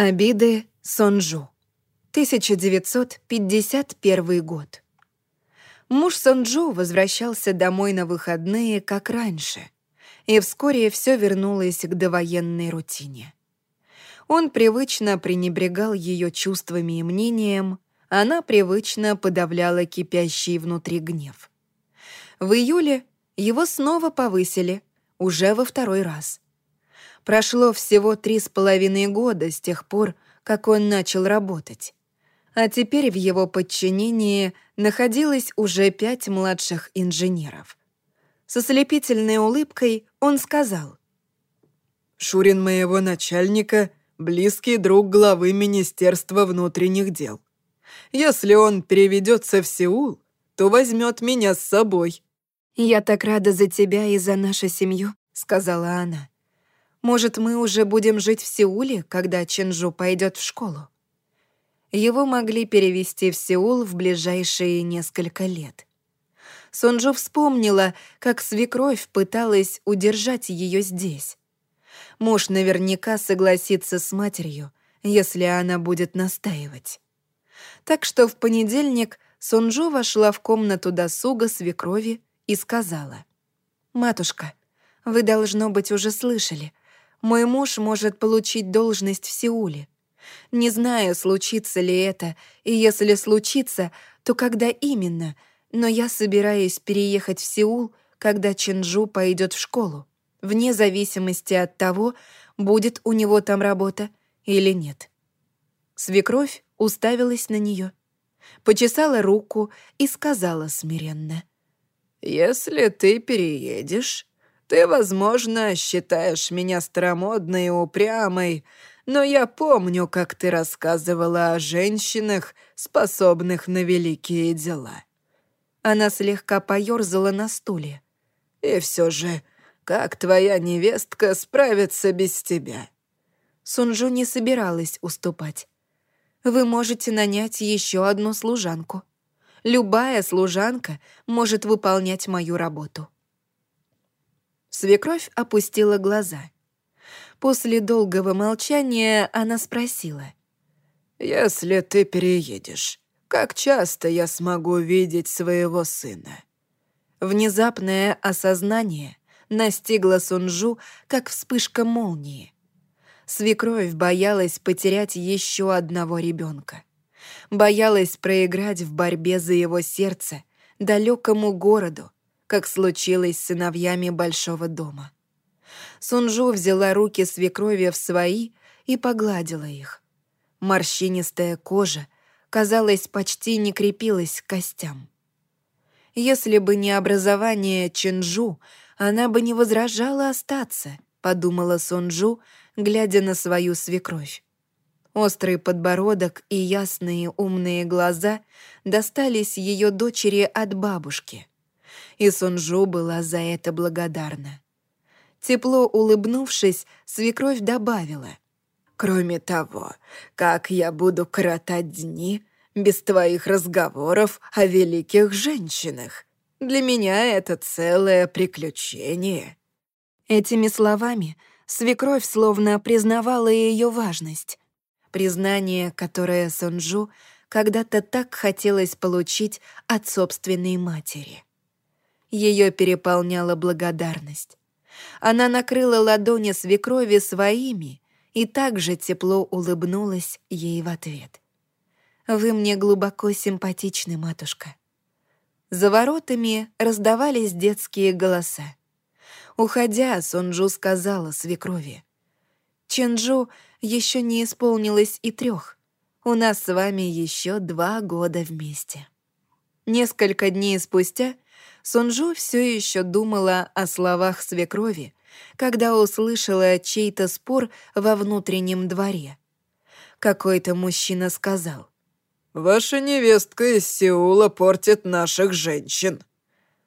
Обиды Сонджу. 1951 год. Муж Сонджу возвращался домой на выходные, как раньше, и вскоре все вернулось к довоенной рутине. Он привычно пренебрегал ее чувствами и мнением, она привычно подавляла кипящий внутри гнев. В июле его снова повысили, уже во второй раз — Прошло всего три с половиной года с тех пор, как он начал работать. А теперь в его подчинении находилось уже пять младших инженеров. Со слепительной улыбкой он сказал. «Шурин моего начальника — близкий друг главы Министерства внутренних дел. Если он переведется в Сеул, то возьмет меня с собой». «Я так рада за тебя и за нашу семью», — сказала она. Может, мы уже будем жить в Сеуле, когда Чинжу пойдет в школу? Его могли перевести в Сеул в ближайшие несколько лет. Сонджу вспомнила, как свекровь пыталась удержать ее здесь. Муж наверняка согласится с матерью, если она будет настаивать. Так что в понедельник Сонджу вошла в комнату досуга свекрови и сказала. «Матушка, вы, должно быть, уже слышали, мой муж может получить должность в Сеуле. Не знаю, случится ли это, и если случится, то когда именно, но я собираюсь переехать в Сеул, когда Чинжу пойдет в школу, вне зависимости от того, будет у него там работа или нет. Свекровь уставилась на нее, почесала руку и сказала смиренно. «Если ты переедешь, ты, возможно, считаешь меня старомодной и упрямой, но я помню, как ты рассказывала о женщинах, способных на великие дела». Она слегка поёрзала на стуле. «И все же, как твоя невестка справится без тебя?» Сунжу не собиралась уступать. «Вы можете нанять еще одну служанку. Любая служанка может выполнять мою работу». Свекровь опустила глаза. После долгого молчания она спросила. «Если ты переедешь, как часто я смогу видеть своего сына?» Внезапное осознание настигло Сунжу, как вспышка молнии. Свекровь боялась потерять еще одного ребенка. Боялась проиграть в борьбе за его сердце далекому городу, как случилось с сыновьями большого дома. Сунжу взяла руки свекрови в свои и погладила их. Морщинистая кожа, казалось, почти не крепилась к костям. Если бы не образование Чинжу, она бы не возражала остаться, подумала Сунжу, глядя на свою свекровь. Острый подбородок и ясные умные глаза достались ее дочери от бабушки и Сунжу была за это благодарна. Тепло улыбнувшись, свекровь добавила. «Кроме того, как я буду коротать дни без твоих разговоров о великих женщинах? Для меня это целое приключение». Этими словами свекровь словно признавала ее важность. Признание, которое Сунжу когда-то так хотелось получить от собственной матери. Ее переполняла благодарность. Она накрыла ладони свекрови своими и также тепло улыбнулась ей в ответ. «Вы мне глубоко симпатичны, матушка». За воротами раздавались детские голоса. Уходя, Сонджу сказала свекрови. «Ченджу еще не исполнилось и трех. У нас с вами еще два года вместе». Несколько дней спустя Сунжу все еще думала о словах свекрови, когда услышала чей-то спор во внутреннем дворе. Какой-то мужчина сказал. «Ваша невестка из Сеула портит наших женщин».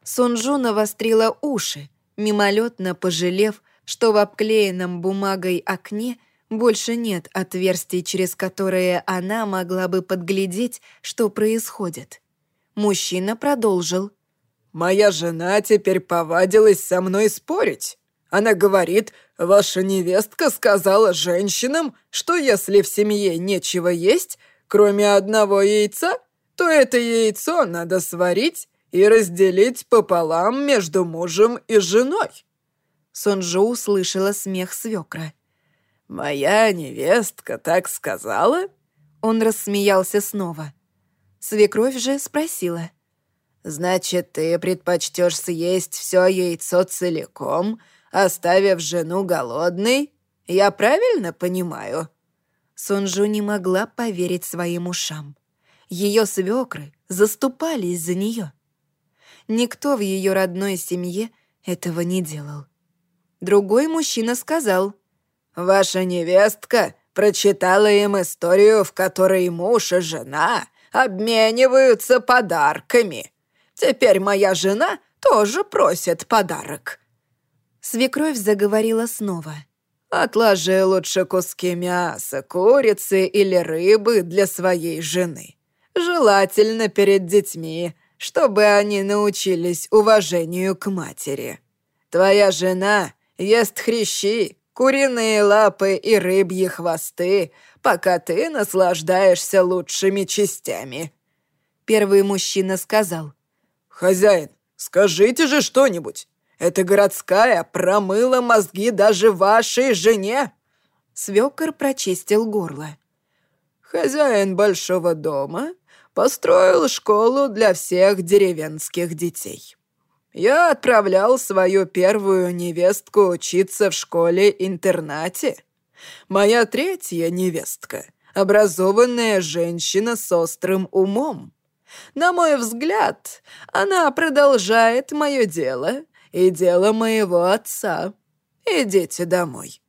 Сунжу навострила уши, мимолетно пожалев, что в обклеенном бумагой окне больше нет отверстий, через которые она могла бы подглядеть, что происходит. Мужчина продолжил. Моя жена теперь повадилась со мной спорить. Она говорит, ваша невестка сказала женщинам, что если в семье нечего есть, кроме одного яйца, то это яйцо надо сварить и разделить пополам между мужем и женой». Сонджу услышала смех свекра. «Моя невестка так сказала?» Он рассмеялся снова. Свекровь же спросила. «Значит, ты предпочтешь съесть все яйцо целиком, оставив жену голодной? Я правильно понимаю?» Сонжу не могла поверить своим ушам. Ее свекры заступались за нее. Никто в ее родной семье этого не делал. Другой мужчина сказал, «Ваша невестка прочитала им историю, в которой муж и жена обмениваются подарками. Теперь моя жена тоже просит подарок». Свекровь заговорила снова. «Отложи лучше куски мяса, курицы или рыбы для своей жены. Желательно перед детьми, чтобы они научились уважению к матери. Твоя жена ест хрящи, куриные лапы и рыбьи хвосты, пока ты наслаждаешься лучшими частями». Первый мужчина сказал. «Хозяин, скажите же что-нибудь. Эта городская промыла мозги даже вашей жене!» Свекор прочистил горло. «Хозяин большого дома построил школу для всех деревенских детей. Я отправлял свою первую невестку учиться в школе-интернате. Моя третья невестка — образованная женщина с острым умом. На мой взгляд, она продолжает мое дело и дело моего отца. Идите домой.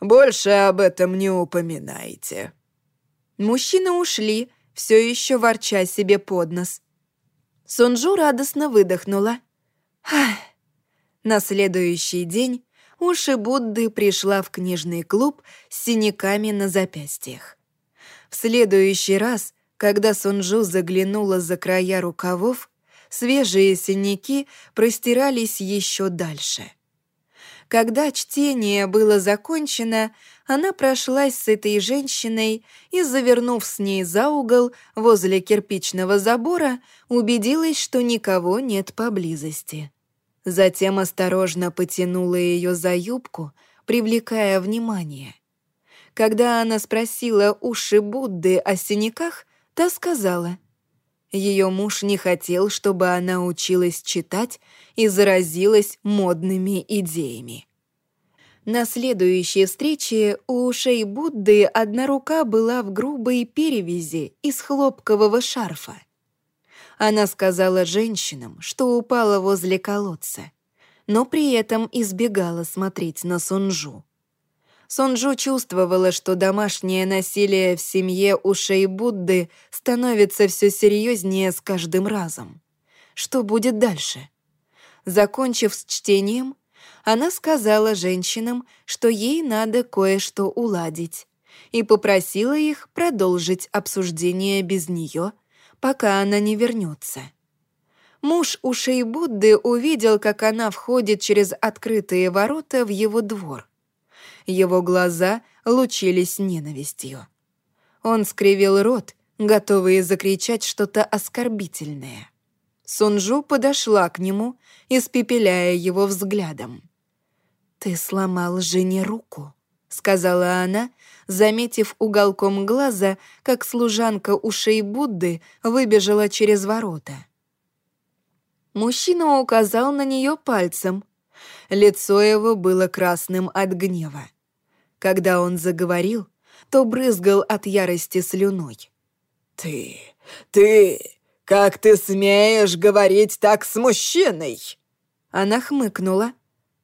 Больше об этом не упоминайте». Мужчины ушли, все еще ворча себе под нос. Сунжу радостно выдохнула. Ах. На следующий день Уши Будды пришла в книжный клуб с синяками на запястьях. В следующий раз, когда Сунжу заглянула за края рукавов, свежие синяки простирались еще дальше. Когда чтение было закончено, она прошлась с этой женщиной и, завернув с ней за угол возле кирпичного забора, убедилась, что никого нет поблизости. Затем осторожно потянула ее за юбку, привлекая внимание. Когда она спросила уши Будды о синяках, та сказала — ее муж не хотел, чтобы она училась читать и заразилась модными идеями. На следующей встрече у ушей Будды одна рука была в грубой перевязи из хлопкового шарфа. Она сказала женщинам, что упала возле колодца, но при этом избегала смотреть на Сунжу. Сонджу чувствовала, что домашнее насилие в семье ушей Будды становится все серьезнее с каждым разом. Что будет дальше? Закончив с чтением, она сказала женщинам, что ей надо кое-что уладить, и попросила их продолжить обсуждение без нее, пока она не вернется. Муж ушей Будды увидел, как она входит через открытые ворота в его двор. Его глаза лучились ненавистью. Он скривил рот, готовый закричать что-то оскорбительное. Сунжу подошла к нему, испепеляя его взглядом. «Ты сломал жене руку», — сказала она, заметив уголком глаза, как служанка ушей Будды выбежала через ворота. Мужчина указал на нее пальцем. Лицо его было красным от гнева. Когда он заговорил, то брызгал от ярости слюной. «Ты, ты, как ты смеешь говорить так с мужчиной?» Она хмыкнула.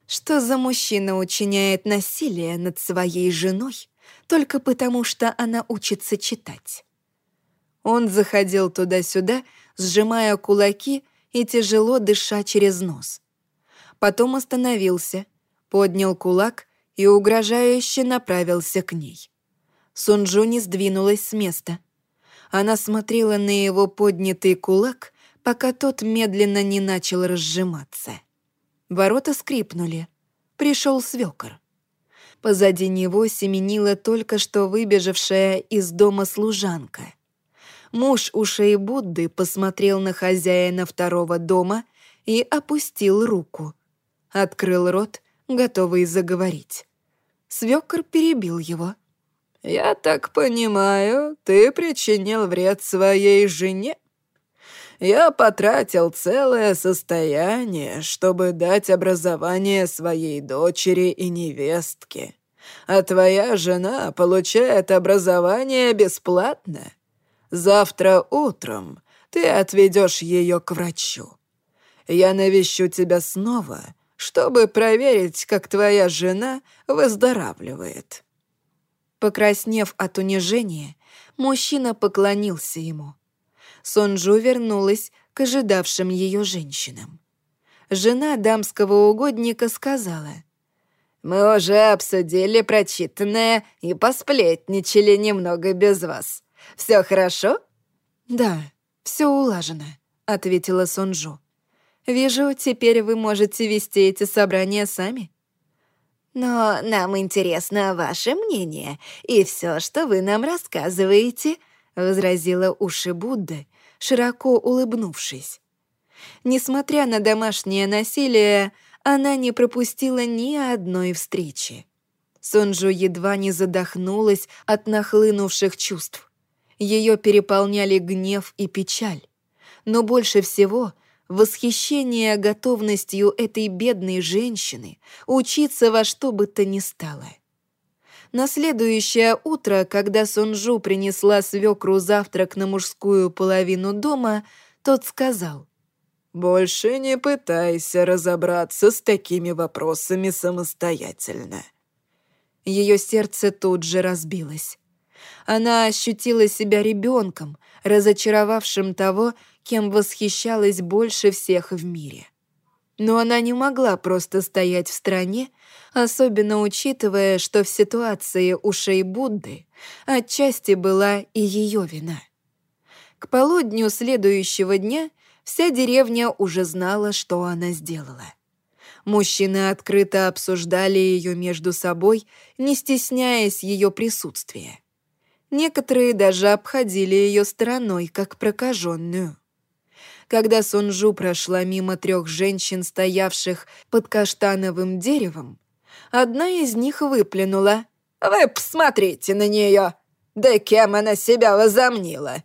Что за мужчина учиняет насилие над своей женой только потому, что она учится читать? Он заходил туда-сюда, сжимая кулаки и тяжело дыша через нос. Потом остановился, поднял кулак и угрожающе направился к ней. Сунджу не сдвинулась с места. Она смотрела на его поднятый кулак, пока тот медленно не начал разжиматься. Ворота скрипнули. пришел свекор. Позади него семенила только что выбежавшая из дома служанка. Муж ушей Будды посмотрел на хозяина второго дома и опустил руку. Открыл рот, готовый заговорить. Свекор перебил его. «Я так понимаю, ты причинил вред своей жене?» Я потратил целое состояние, чтобы дать образование своей дочери и невестке. А твоя жена получает образование бесплатно. Завтра утром ты отведешь ее к врачу. Я навещу тебя снова, чтобы проверить, как твоя жена выздоравливает». Покраснев от унижения, мужчина поклонился ему. Сонджу вернулась к ожидавшим ее женщинам. Жена дамского угодника сказала, «Мы уже обсудили прочитанное и посплетничали немного без вас. Все хорошо?» «Да, все улажено», — ответила Сонджу. «Вижу, теперь вы можете вести эти собрания сами». «Но нам интересно ваше мнение и все, что вы нам рассказываете», — возразила уши Будды, широко улыбнувшись. Несмотря на домашнее насилие, она не пропустила ни одной встречи. Сонджу едва не задохнулась от нахлынувших чувств. Ее переполняли гнев и печаль. Но больше всего — восхищение готовностью этой бедной женщины учиться во что бы то ни стало. На следующее утро, когда Сунжу принесла свекру завтрак на мужскую половину дома, тот сказал, «Больше не пытайся разобраться с такими вопросами самостоятельно». Ее сердце тут же разбилось. Она ощутила себя ребенком, разочаровавшим того, кем восхищалась больше всех в мире. Но она не могла просто стоять в стороне, особенно учитывая, что в ситуации ушей Будды отчасти была и ее вина. К полудню следующего дня вся деревня уже знала, что она сделала. Мужчины открыто обсуждали ее между собой, не стесняясь ее присутствия. Некоторые даже обходили ее стороной, как прокаженную когда Сунжу прошла мимо трех женщин, стоявших под каштановым деревом, одна из них выплюнула. «Вы посмотрите на нее! Да кем она себя возомнила!»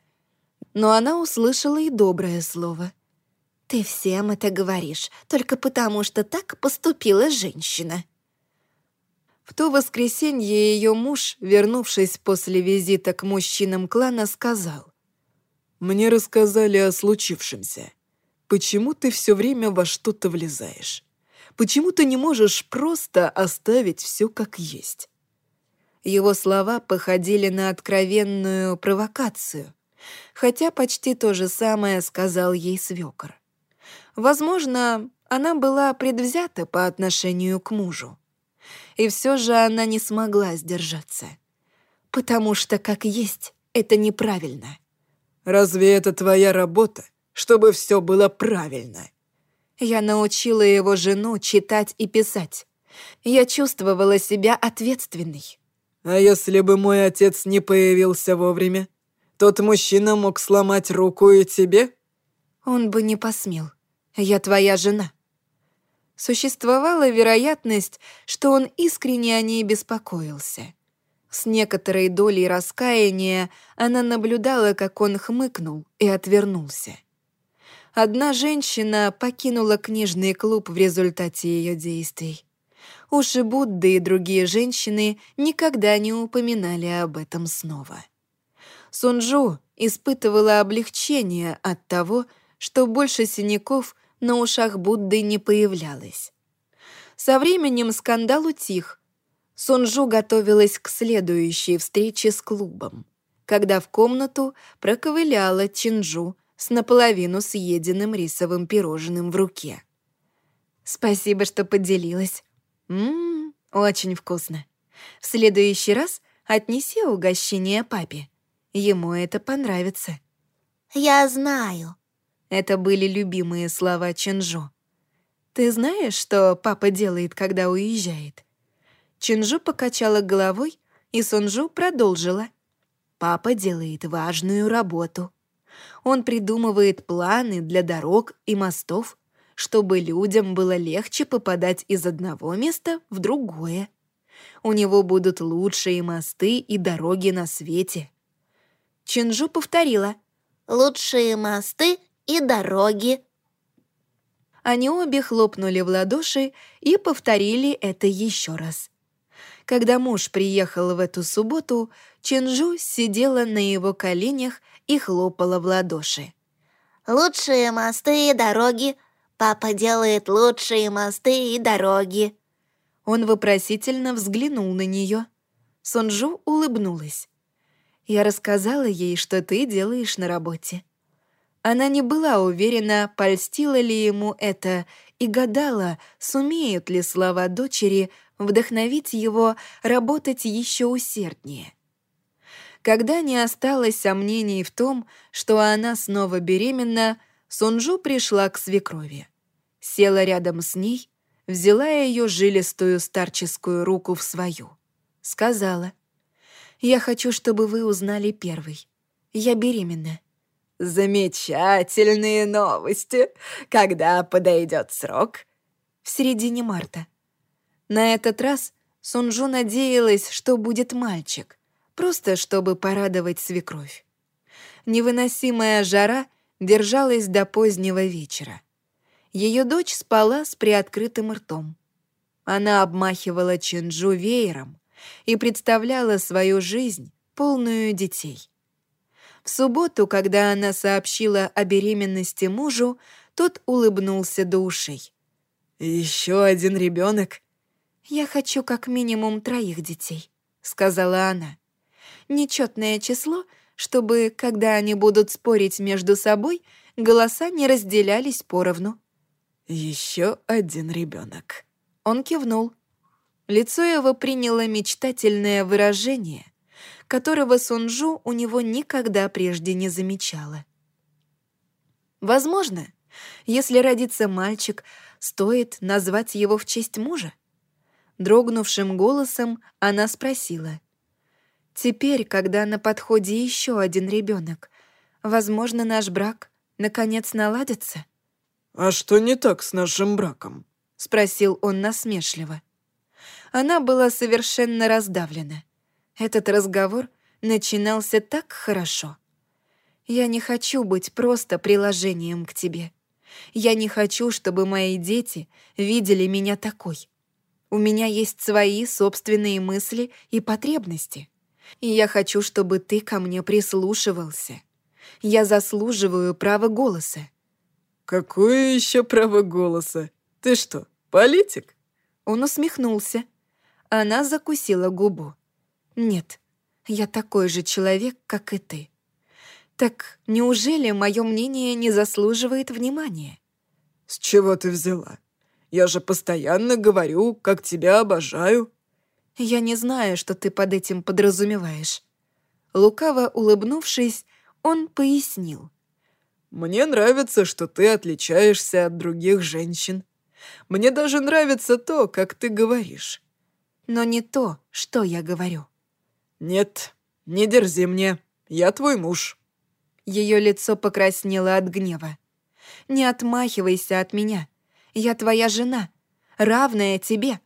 Но она услышала и доброе слово. «Ты всем это говоришь, только потому что так поступила женщина». В то воскресенье ее муж, вернувшись после визита к мужчинам клана, сказал. Мне рассказали о случившемся. Почему ты все время во что-то влезаешь? Почему ты не можешь просто оставить все как есть?» Его слова походили на откровенную провокацию, хотя почти то же самое сказал ей свекор. Возможно, она была предвзята по отношению к мужу. И все же она не смогла сдержаться. Потому что как есть, это неправильно. Разве это твоя работа, чтобы все было правильно?» Я научила его жену читать и писать. Я чувствовала себя ответственной. «А если бы мой отец не появился вовремя? Тот мужчина мог сломать руку и тебе?» «Он бы не посмел. Я твоя жена». Существовала вероятность, что он искренне о ней беспокоился. С некоторой долей раскаяния она наблюдала, как он хмыкнул и отвернулся. Одна женщина покинула книжный клуб в результате ее действий. Уши Будды и другие женщины никогда не упоминали об этом снова. Сунжу испытывала облегчение от того, что больше синяков на ушах Будды не появлялось. Со временем скандал утих, Сунжу готовилась к следующей встрече с клубом, когда в комнату проковыляла Чинжу с наполовину съеденным рисовым пирожным в руке. «Спасибо, что поделилась. Ммм, очень вкусно. В следующий раз отнеси угощение папе. Ему это понравится». «Я знаю». Это были любимые слова Чинжу. Ты знаешь, что папа делает, когда уезжает?» Чинжу покачала головой, и Сунжу продолжила. «Папа делает важную работу. Он придумывает планы для дорог и мостов, чтобы людям было легче попадать из одного места в другое. У него будут лучшие мосты и дороги на свете». Чинжу повторила. «Лучшие мосты и дороги». Они обе хлопнули в ладоши и повторили это еще раз. Когда муж приехал в эту субботу, Чинжу сидела на его коленях и хлопала в ладоши. «Лучшие мосты и дороги. Папа делает лучшие мосты и дороги». Он вопросительно взглянул на нее. Сонджу улыбнулась. «Я рассказала ей, что ты делаешь на работе». Она не была уверена, польстила ли ему это, и гадала, сумеют ли слова дочери вдохновить его работать еще усерднее. Когда не осталось сомнений в том, что она снова беременна, Сунжу пришла к свекрови. Села рядом с ней, взяла ее жилистую старческую руку в свою. Сказала, «Я хочу, чтобы вы узнали первый. Я беременна». «Замечательные новости! Когда подойдет срок?» «В середине марта». На этот раз Сунжу надеялась, что будет мальчик, просто чтобы порадовать свекровь. Невыносимая жара держалась до позднего вечера. Ее дочь спала с приоткрытым ртом. Она обмахивала Чинджу веером и представляла свою жизнь, полную детей. В субботу, когда она сообщила о беременности мужу, тот улыбнулся до ушей. «Еще один ребенок?» «Я хочу как минимум троих детей», — сказала она. «Нечетное число, чтобы, когда они будут спорить между собой, голоса не разделялись поровну». «Еще один ребенок». Он кивнул. Лицо его приняло мечтательное выражение, которого Сунжу у него никогда прежде не замечала. Возможно, если родится мальчик, стоит назвать его в честь мужа? Дрогнувшим голосом она спросила. «Теперь, когда на подходе еще один ребенок, возможно, наш брак наконец наладится?» «А что не так с нашим браком?» — спросил он насмешливо. Она была совершенно раздавлена. Этот разговор начинался так хорошо. Я не хочу быть просто приложением к тебе. Я не хочу, чтобы мои дети видели меня такой. У меня есть свои собственные мысли и потребности. И я хочу, чтобы ты ко мне прислушивался. Я заслуживаю права голоса. Какое еще право голоса? Ты что, политик? Он усмехнулся. Она закусила губу. Нет, я такой же человек, как и ты. Так неужели мое мнение не заслуживает внимания? С чего ты взяла? Я же постоянно говорю, как тебя обожаю. Я не знаю, что ты под этим подразумеваешь. Лукаво улыбнувшись, он пояснил. Мне нравится, что ты отличаешься от других женщин. Мне даже нравится то, как ты говоришь. Но не то, что я говорю. «Нет, не дерзи мне. Я твой муж». Ее лицо покраснело от гнева. «Не отмахивайся от меня. Я твоя жена, равная тебе».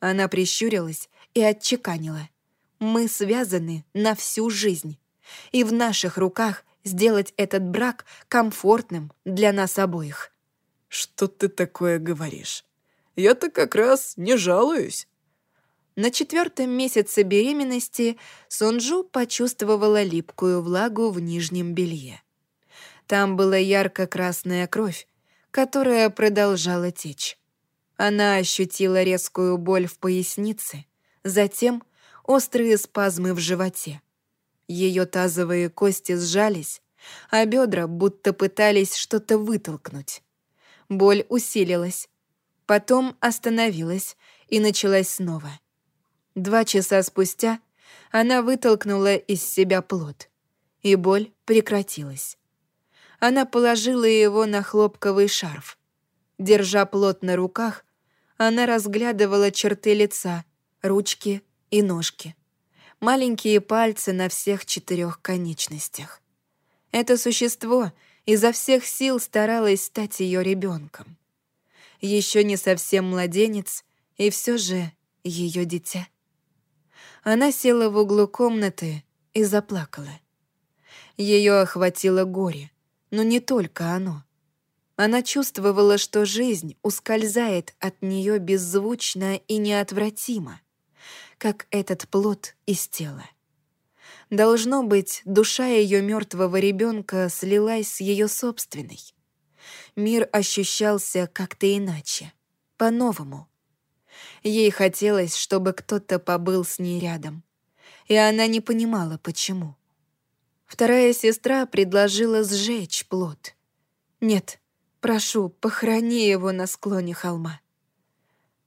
Она прищурилась и отчеканила. «Мы связаны на всю жизнь, и в наших руках сделать этот брак комфортным для нас обоих». «Что ты такое говоришь? Я-то как раз не жалуюсь». На четвертом месяце беременности Сонджу почувствовала липкую влагу в нижнем белье. Там была ярко-красная кровь, которая продолжала течь. Она ощутила резкую боль в пояснице, затем острые спазмы в животе. Ее тазовые кости сжались, а бедра будто пытались что-то вытолкнуть. Боль усилилась, потом остановилась и началась снова — Два часа спустя она вытолкнула из себя плод, и боль прекратилась. Она положила его на хлопковый шарф. Держа плод на руках, она разглядывала черты лица, ручки и ножки. Маленькие пальцы на всех четырех конечностях. Это существо изо всех сил старалось стать ее ребенком. Еще не совсем младенец, и все же ее дитя. Она села в углу комнаты и заплакала. Ее охватило горе, но не только оно. Она чувствовала, что жизнь ускользает от нее беззвучно и неотвратимо, как этот плод из тела. Должно быть, душа ее мертвого ребенка слилась с ее собственной. Мир ощущался как-то иначе, по-новому. Ей хотелось, чтобы кто-то побыл с ней рядом, и она не понимала, почему. Вторая сестра предложила сжечь плод. «Нет, прошу, похорони его на склоне холма».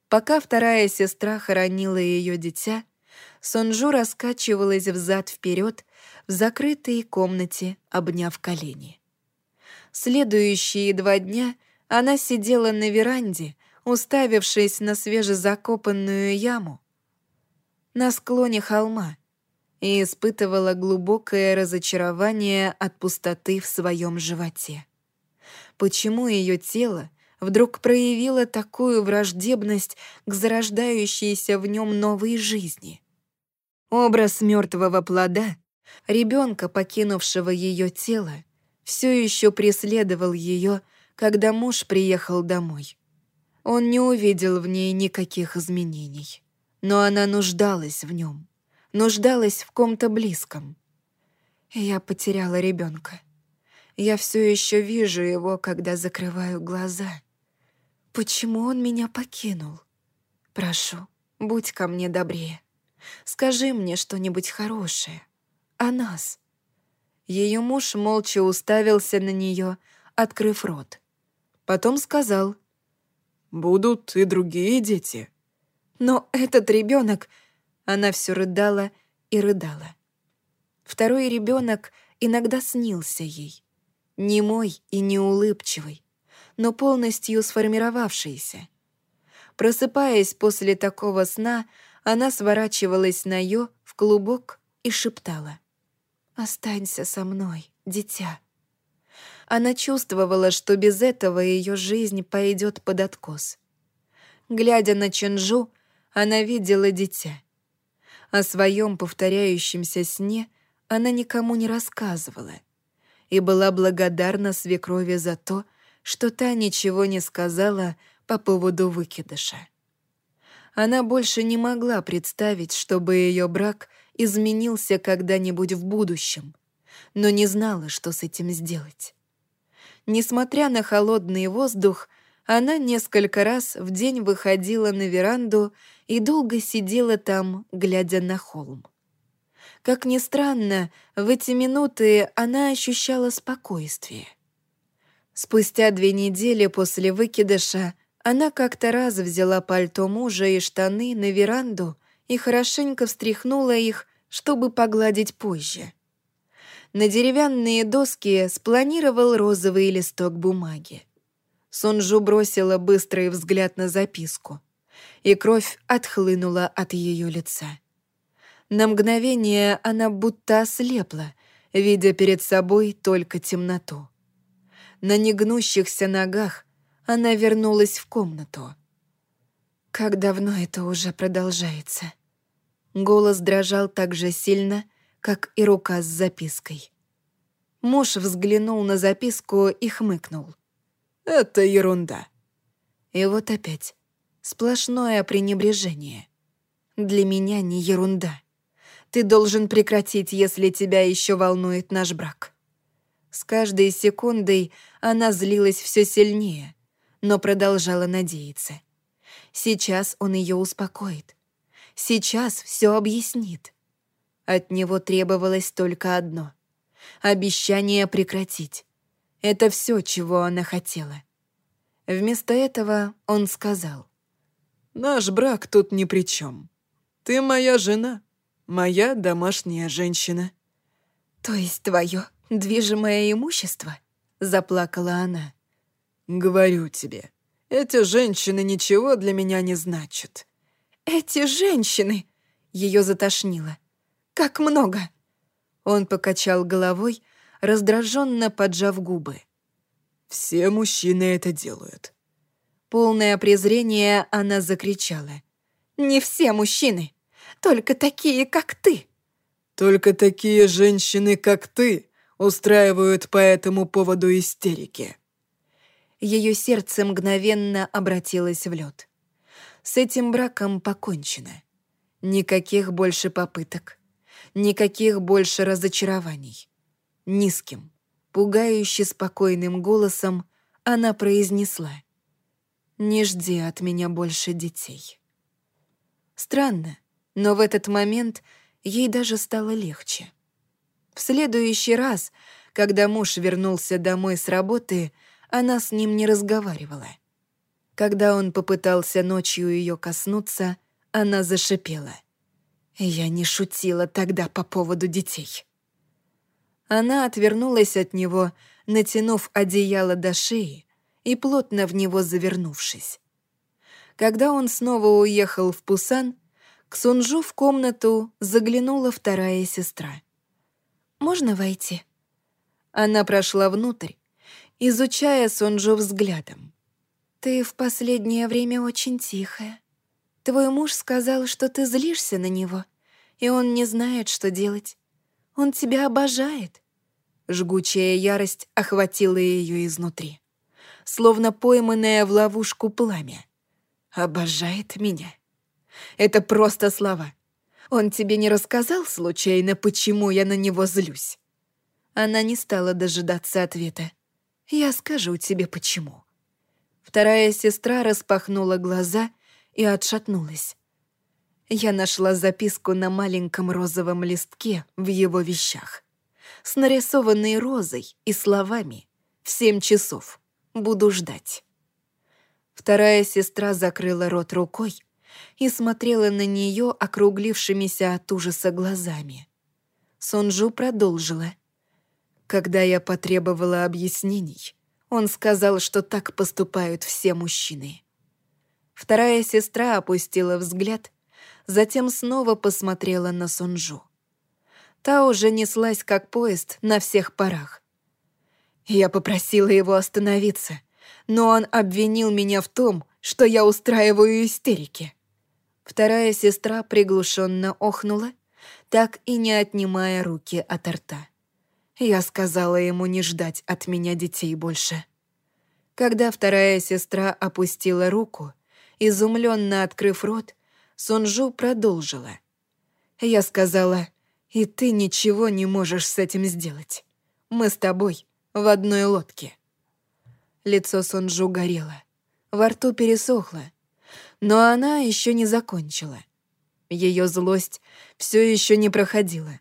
Пока вторая сестра хоронила ее дитя, Сонжу раскачивалась взад вперед в закрытой комнате, обняв колени. Следующие два дня она сидела на веранде, уставившись на свежезакопанную яму на склоне холма и испытывала глубокое разочарование от пустоты в своем животе. Почему ее тело вдруг проявило такую враждебность к зарождающейся в нем новой жизни? Образ мертвого плода, ребенка, покинувшего ее тело, все еще преследовал ее, когда муж приехал домой. Он не увидел в ней никаких изменений, но она нуждалась в нем, нуждалась в ком-то близком. Я потеряла ребенка. Я все еще вижу его, когда закрываю глаза. Почему он меня покинул? Прошу, будь ко мне добрее. Скажи мне что-нибудь хорошее. О нас». Ее муж молча уставился на нее, открыв рот. Потом сказал. «Будут и другие дети». «Но этот ребенок...» Она все рыдала и рыдала. Второй ребенок иногда снился ей. Немой и неулыбчивый, но полностью сформировавшийся. Просыпаясь после такого сна, она сворачивалась на ё в клубок и шептала. «Останься со мной, дитя». Она чувствовала, что без этого ее жизнь пойдет под откос. Глядя на Ченжу, она видела дитя. О своем повторяющемся сне она никому не рассказывала и была благодарна свекрови за то, что та ничего не сказала по поводу выкидыша. Она больше не могла представить, чтобы ее брак изменился когда-нибудь в будущем, но не знала, что с этим сделать. Несмотря на холодный воздух, она несколько раз в день выходила на веранду и долго сидела там, глядя на холм. Как ни странно, в эти минуты она ощущала спокойствие. Спустя две недели после выкидыша она как-то раз взяла пальто мужа и штаны на веранду и хорошенько встряхнула их, чтобы погладить позже. На деревянные доски спланировал розовый листок бумаги. Сонжу бросила быстрый взгляд на записку, и кровь отхлынула от ее лица. На мгновение она будто ослепла, видя перед собой только темноту. На негнущихся ногах она вернулась в комнату. Как давно это уже продолжается? Голос дрожал так же сильно, как и рука с запиской. Муж взглянул на записку и хмыкнул. «Это ерунда». И вот опять сплошное пренебрежение. Для меня не ерунда. Ты должен прекратить, если тебя еще волнует наш брак. С каждой секундой она злилась все сильнее — но продолжала надеяться. Сейчас он ее успокоит. Сейчас все объяснит. От него требовалось только одно — обещание прекратить. Это все, чего она хотела. Вместо этого он сказал. «Наш брак тут ни при чем. Ты моя жена, моя домашняя женщина». «То есть твое движимое имущество?» — заплакала она. «Говорю тебе, Эти женщины ничего для меня не значат». «Эти женщины!» Ее затошнило. «Как много!» Он покачал головой, раздраженно поджав губы. «Все мужчины это делают». Полное презрение она закричала. «Не все мужчины, только такие, как ты!» «Только такие женщины, как ты, устраивают по этому поводу истерики». Ее сердце мгновенно обратилось в лед. С этим браком покончено. Никаких больше попыток. Никаких больше разочарований. Низким, пугающе спокойным голосом она произнесла. «Не жди от меня больше детей». Странно, но в этот момент ей даже стало легче. В следующий раз, когда муж вернулся домой с работы, она с ним не разговаривала. Когда он попытался ночью ее коснуться, она зашипела. Я не шутила тогда по поводу детей. Она отвернулась от него, натянув одеяло до шеи и плотно в него завернувшись. Когда он снова уехал в Пусан, к Сунжу в комнату заглянула вторая сестра. «Можно войти?» Она прошла внутрь, изучая Сунжу взглядом. «Ты в последнее время очень тихая. Твой муж сказал, что ты злишься на него, и он не знает, что делать. Он тебя обожает». Жгучая ярость охватила ее изнутри, словно пойманное в ловушку пламя. «Обожает меня». Это просто слова. Он тебе не рассказал случайно, почему я на него злюсь?» Она не стала дожидаться ответа. «Я скажу тебе, почему». Вторая сестра распахнула глаза и отшатнулась. Я нашла записку на маленьком розовом листке в его вещах. С нарисованной розой и словами «В семь часов. Буду ждать». Вторая сестра закрыла рот рукой и смотрела на нее округлившимися от ужаса глазами. Сонджу продолжила. Когда я потребовала объяснений, он сказал, что так поступают все мужчины. Вторая сестра опустила взгляд, затем снова посмотрела на Сунжу. Та уже неслась, как поезд, на всех парах. Я попросила его остановиться, но он обвинил меня в том, что я устраиваю истерики. Вторая сестра приглушенно охнула, так и не отнимая руки от рта. Я сказала ему не ждать от меня детей больше. Когда вторая сестра опустила руку, изумленно открыв рот, Сунжу продолжила. Я сказала, и ты ничего не можешь с этим сделать. Мы с тобой в одной лодке. Лицо Сунжу горело. Во рту пересохло. Но она еще не закончила. Ее злость все еще не проходила.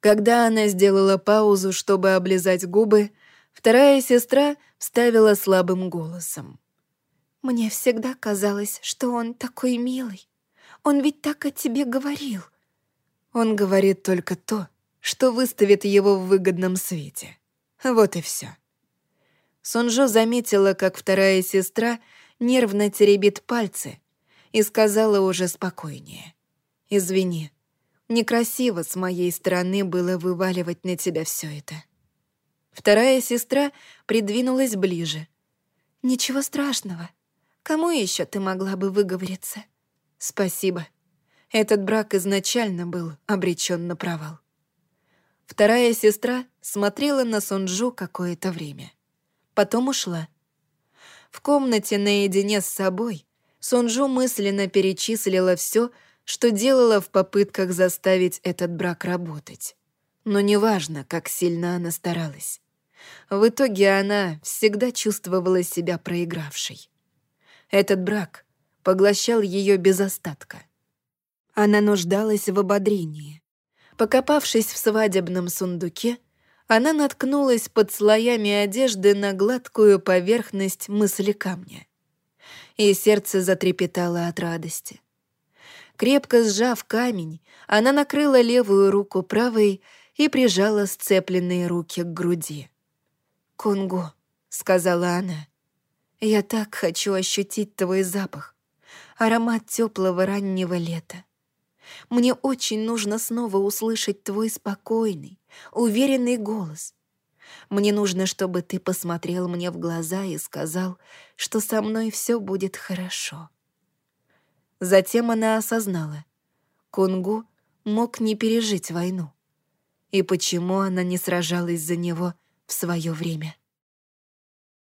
Когда она сделала паузу, чтобы облизать губы, вторая сестра вставила слабым голосом. «Мне всегда казалось, что он такой милый. Он ведь так о тебе говорил». Он говорит только то, что выставит его в выгодном свете. Вот и все. Сонжо заметила, как вторая сестра нервно теребит пальцы и сказала уже спокойнее. «Извини, Некрасиво с моей стороны было вываливать на тебя все это. Вторая сестра придвинулась ближе. «Ничего страшного. Кому еще ты могла бы выговориться?» «Спасибо. Этот брак изначально был обречен на провал». Вторая сестра смотрела на Сунджу какое-то время. Потом ушла. В комнате наедине с собой Сунджу мысленно перечислила все, что делала в попытках заставить этот брак работать. Но неважно, как сильно она старалась. В итоге она всегда чувствовала себя проигравшей. Этот брак поглощал ее без остатка. Она нуждалась в ободрении. Покопавшись в свадебном сундуке, она наткнулась под слоями одежды на гладкую поверхность мысли камня. И сердце затрепетало от радости. Крепко сжав камень, она накрыла левую руку правой и прижала сцепленные руки к груди. «Кунгу», — сказала она. Я так хочу ощутить твой запах, аромат теплого раннего лета. Мне очень нужно снова услышать твой спокойный, уверенный голос. Мне нужно, чтобы ты посмотрел мне в глаза и сказал, что со мной все будет хорошо. Затем она осознала. Кунгу мог не пережить войну. И почему она не сражалась за него в свое время?